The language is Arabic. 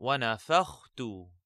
ونفخت.